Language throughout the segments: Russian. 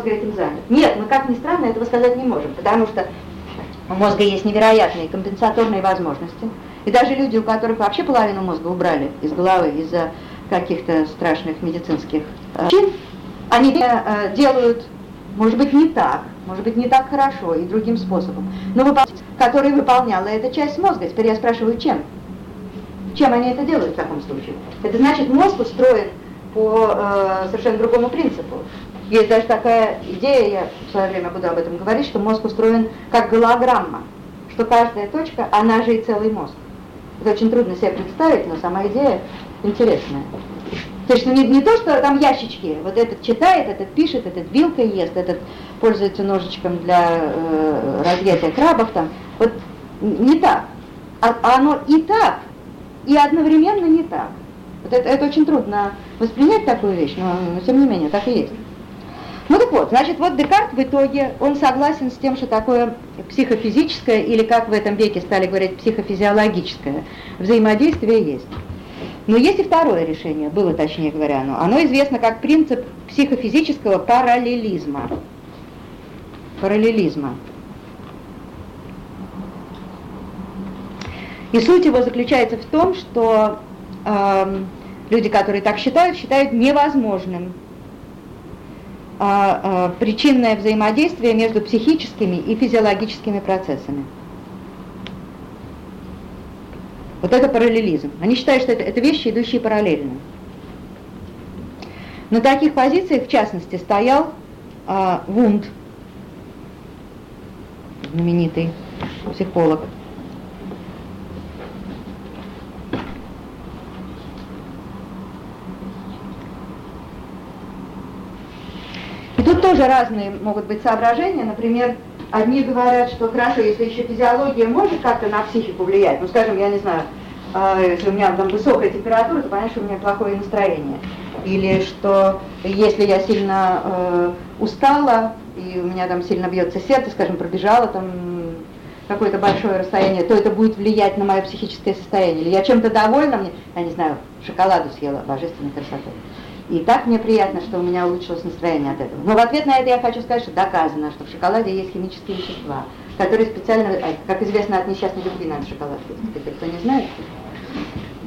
мозга этим занят. Нет, мы, как ни странно, этого сказать не можем, потому что у мозга есть невероятные компенсаторные возможности. И даже люди, у которых вообще половину мозга убрали из головы из-за каких-то страшных медицинских причин, они э, делают, может быть, не так, может быть, не так хорошо и другим способом, но выпол... который выполняла эта часть мозга. Теперь я спрашиваю, чем? Чем они это делают в таком случае? Это значит, мозг устроен по э, совершенно другому принципу. Есть даже такая идея, я в свое время буду об этом говорить, что мозг устроен как голограмма, что каждая точка, она же и целый мозг. Это очень трудно себе представить, но сама идея интересная. То есть ну, не, не то, что там ящички, вот этот читает, этот пишет, этот вилкой ест, этот пользуется ножичком для э, разъятия крабов там. Вот не так. А, а оно и так, и одновременно не так. Вот это, это очень трудно воспринять такую вещь, но, но тем не менее так и есть. Ну так вот, значит, вот Декарт в итоге, он согласен с тем, что такое психофизическое, или как в этом веке стали говорить, психофизиологическое взаимодействие есть. Но есть и второе решение, было точнее говоря оно. Оно известно как принцип психофизического параллелизма. Параллелизма. И суть его заключается в том, что э, люди, которые так считают, считают невозможным причинное взаимодействие между психическими и физиологическими процессами. Вот это параллелизм. Они считают, что это, это вещи, идущие параллельно. На таких позициях, в частности, стоял а, Вунд, знаменитый психолог. Тут тоже разные могут быть соображения. Например, одни говорят, что хорошо, если еще физиология может как-то на психику влиять. Ну, скажем, я не знаю, а, если у меня там высокая температура, то понятно, что у меня плохое настроение. Или что если я сильно э, устала, и у меня там сильно бьется сердце, скажем, пробежала там какое-то большое расстояние, то это будет влиять на мое психическое состояние. Или я чем-то довольна, мне, я не знаю, шоколаду съела, божественной красотой. И так мне приятно, что у меня улучшилось настроение от этого. Но в ответ на это я хочу сказать, что доказано, что в шоколаде есть химические вещества, которые специально, а, как известно, от несчастной любви надо шоколад есть. Теперь кто не знает,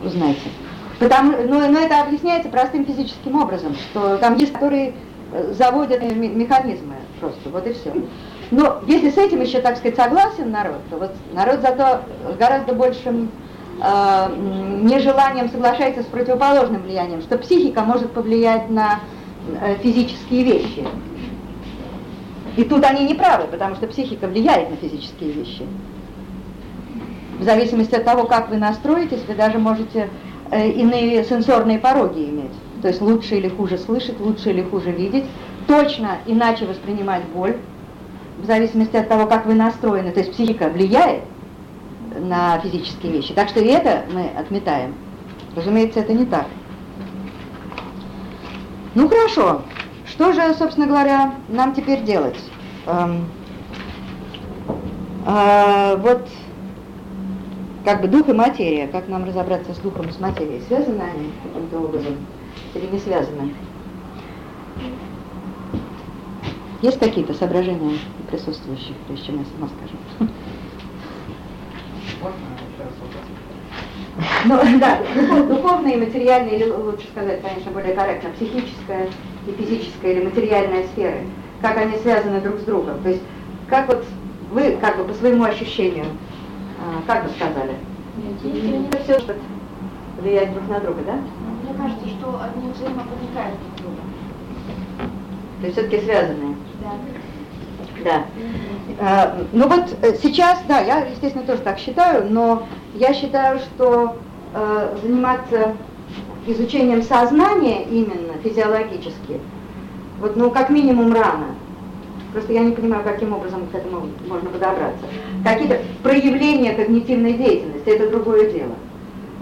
узнайте. Потому, но, но это объясняется простым физическим образом, что там есть, которые э, заводят механизмы просто, вот и все. Но если с этим еще, так сказать, согласен народ, то вот народ зато гораздо большим э, нежеланием соглашается с противоположным влиянием, что психика может повлиять на э, физические вещи. И тут они не правы, потому что психика влияет на физические вещи. В зависимости от того, как вы настроитесь, вы даже можете э, иные сенсорные пороги иметь. То есть лучше или хуже слышать, лучше или хуже видеть, точно иначе воспринимать боль, в зависимости от того, как вы настроены. То есть психика влияет, на физические вещи. Так что и это мы отметаем. Разумеется, это не так. Ну хорошо, что же, собственно говоря, нам теперь делать? Эм, э, вот как бы дух и материя, как нам разобраться с духом и с материей? Связаны они каким-то образом или не связаны? Есть какие-то соображения присутствующих, прежде чем я сама скажу? Ну, да, духовная и материальная, или лучше сказать, конечно, более корректно, психическая и физическая или материальная сферы, как они связаны друг с другом. То есть, как вот вы, как бы по своему ощущению, а, как бы сказали? Это все что влияет друг на друга, да? Мне кажется, что они взаимопроникают друг друга. То есть все-таки связанные? Да. Да. А, ну вот э, сейчас, да, я, естественно, тоже так считаю, но я считаю, что э, заниматься изучением сознания именно физиологически, вот, ну, как минимум рано. Просто я не понимаю, каким образом к этому можно подобраться. Какие-то проявления когнитивной деятельности – это другое дело.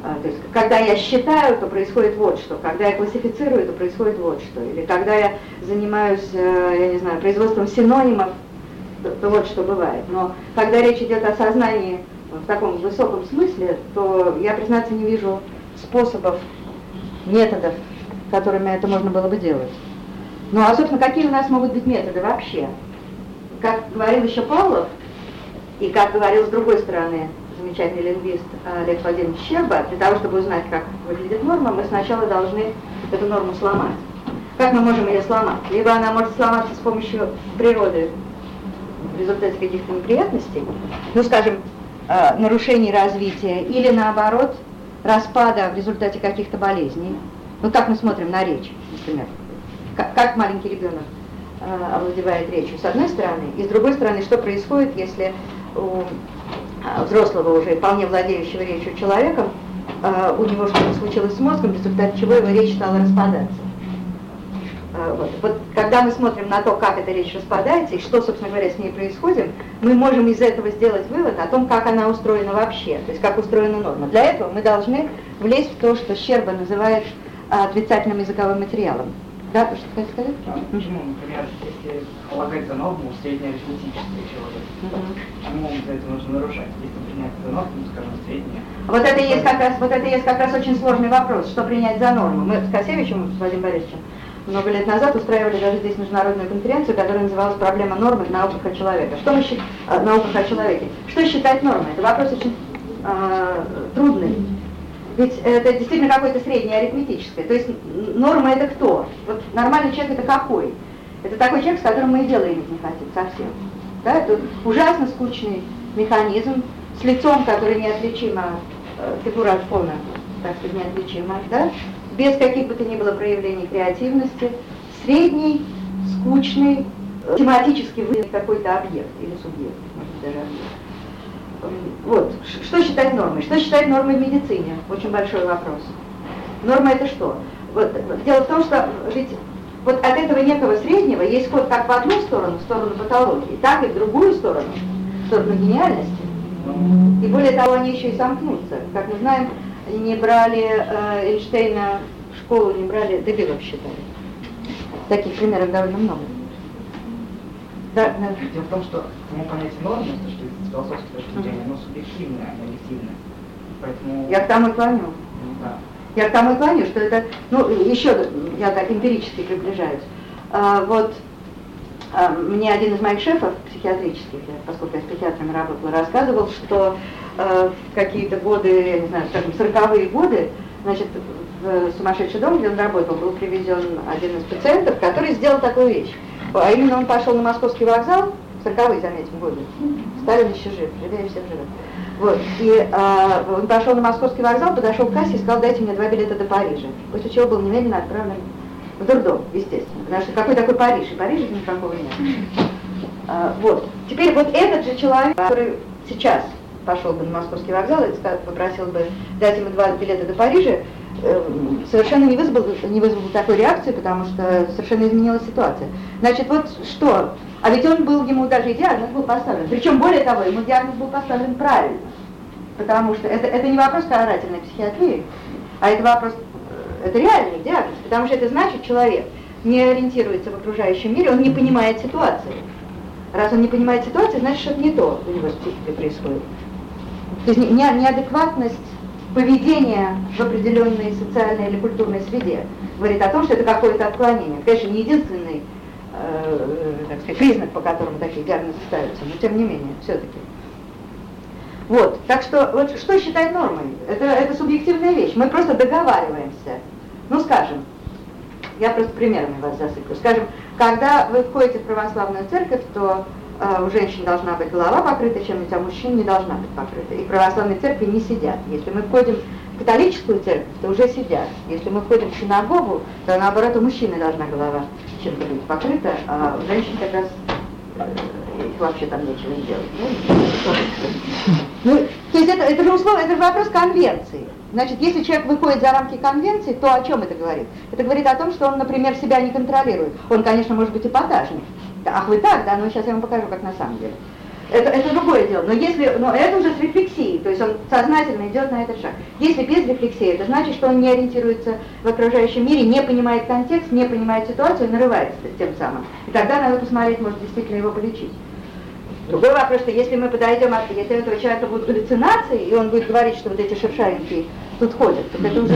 А, то есть, когда я считаю, то происходит вот что. Когда я классифицирую, то происходит вот что. Или когда я занимаюсь, э, я не знаю, производством синонимов, то, то вот что бывает. Но когда речь идет о сознании в таком высоком смысле, то я, признаться, не вижу способов, методов, которыми это можно было бы делать. Ну а, собственно, какие у нас могут быть методы вообще? Как говорил еще Павлов, и как говорил с другой стороны замечательный лингвист Олег Владимирович Щерба, для того, чтобы узнать, как выглядит норма, мы сначала должны эту норму сломать. Как мы можем ее сломать? Либо она может сломаться с помощью природы в результате каких-то неприятностей, ну, скажем, э, нарушений развития, или наоборот, распада в результате каких-то болезней. Ну, как мы смотрим на речь, например. Как, как маленький ребенок э, овладевает речью, с одной стороны, и с другой стороны, что происходит, если у э, взрослого уже вполне владеющего речью человека, э, у него что-то случилось с мозгом, в результате чего его речь стала распадаться. Э, вот. вот когда мы смотрим на то, как эта речь распадается и что, собственно говоря, с ней происходит, мы можем из этого сделать вывод о том, как она устроена вообще, то есть как устроена норма. Для этого мы должны влезть в то, что Щерба называет отрицательным языковым материалом. Да, то, что хотите сказать? А, почему, например, если полагать за норму среднеарифметической человек, угу. почему за это нужно нарушать? Если принять за норму, скажем, среднее. Вот это есть как раз, вот это есть как раз очень сложный вопрос, что принять за норму. Мы с Косевичем, с Владимиром Борисовичем, много лет назад устраивали даже здесь международную конференцию, которая называлась «Проблема нормы в науках о человеке». Что мы считаем, э, науках о человеке? Что считать нормой? Это вопрос очень э, трудный. Ведь это действительно какое-то среднее арифметическое. То есть норма это кто? Вот нормальный человек это какой? Это такой человек, с которым мы и дело иметь не хотим совсем. Да? Это ужасно скучный механизм с лицом, который неотличимо, э, фигура фона, так сказать, неотличима, да? Без каких бы то ни было проявлений креативности, средний, скучный, тематически выделенный какой-то объект или субъект, может даже объект. Вот, что считать нормой? Что считать нормой в медицине? Очень большой вопрос. Норма это что? Вот, дело в том, что ведь вот от этого некого среднего есть ход как в одну сторону, в сторону патологии, так и в другую сторону, в сторону гениальности. И более того, они еще и сомкнутся. Как мы знаем, не брали э, Эйнштейна в школу, не брали, дебилов считали. Таких примеров довольно много. Да, да. Дело в том, что само понятие нормы, то, что с философской точки зрения, оно субъективное, а не объективное. Поэтому... Я к тому и клоню. Ну, да. Я к тому и клоню, что это, ну, еще я так эмпирически приближаюсь. А, вот а, мне один из моих шефов психиатрических, поскольку я с психиатрами работала, рассказывал, что э, в какие-то годы, я не знаю, скажем, сороковые годы, значит, в сумасшедший дом, где он работал, был привезен один из пациентов, который сделал такую вещь. А именно он пошел на московский вокзал, в сороковые, заметим, годы. Сталин еще жив, живее всех живет. Вот. И а, он пошел на московский вокзал, подошел к кассе и сказал, дайте мне два билета до Парижа. После чего был немедленно отправлен в дурдом, естественно. Потому что какой такой Париж? И Парижа никакого нет. А, вот. Теперь вот этот же человек, который сейчас пошел бы на московский вокзал и попросил бы дать ему два билета до Парижа, э, совершенно не вызвал, не вызвал такой реакции, потому что совершенно изменилась ситуация. Значит, вот что? А ведь он был, ему даже и диагноз был поставлен. Причем, более того, ему диагноз был поставлен правильно. Потому что это, это не вопрос карательной психиатрии, а это вопрос, это реальный диагноз. Потому что это значит, человек не ориентируется в окружающем мире, он не понимает ситуации. Раз он не понимает ситуации, значит, что-то не то у него с психикой происходит. То есть не, неадекватность поведения в определенной социальной или культурной среде говорит о том, что это какое-то отклонение. Конечно, не единственный э, так сказать, признак, по которому такие диагнозы ставятся, но тем не менее, все-таки. Вот, так что, вот что считать нормой? Это, это субъективная вещь. Мы просто договариваемся. Ну, скажем, я просто примерами вас засыплю. Скажем, когда вы входите в православную церковь, то а, у женщин должна быть голова покрыта чем-нибудь, а мужчин не должна быть покрыта. И в православной церкви не сидят. Если мы входим в католическую церковь, то уже сидят. Если мы входим в синагогу, то наоборот у мужчины должна голова чем-то быть покрыта, а у женщин как раз э, вообще там нечего делать. Ну, ну, то есть это, это же условно, это же вопрос конвенции. Значит, если человек выходит за рамки конвенции, то о чем это говорит? Это говорит о том, что он, например, себя не контролирует. Он, конечно, может быть эпатажный, Ах, вы так, да, ну сейчас я вам покажу, как на самом деле. Это, это другое дело. Но если, но это уже с рефлексией, то есть он сознательно идет на этот шаг. Если без рефлексии, это значит, что он не ориентируется в окружающем мире, не понимает контекст, не понимает ситуацию и нарывается тем самым. И тогда надо посмотреть, может действительно его полечить. Другой вопрос, что если мы подойдем, если этого человека будут галлюцинации, и он будет говорить, что вот эти шершавенькие тут ходят, то это уже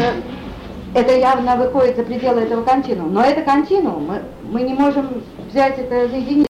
это явно выходит за пределы этого континуума. Но это континуум, мы, мы не можем взять это за единицу.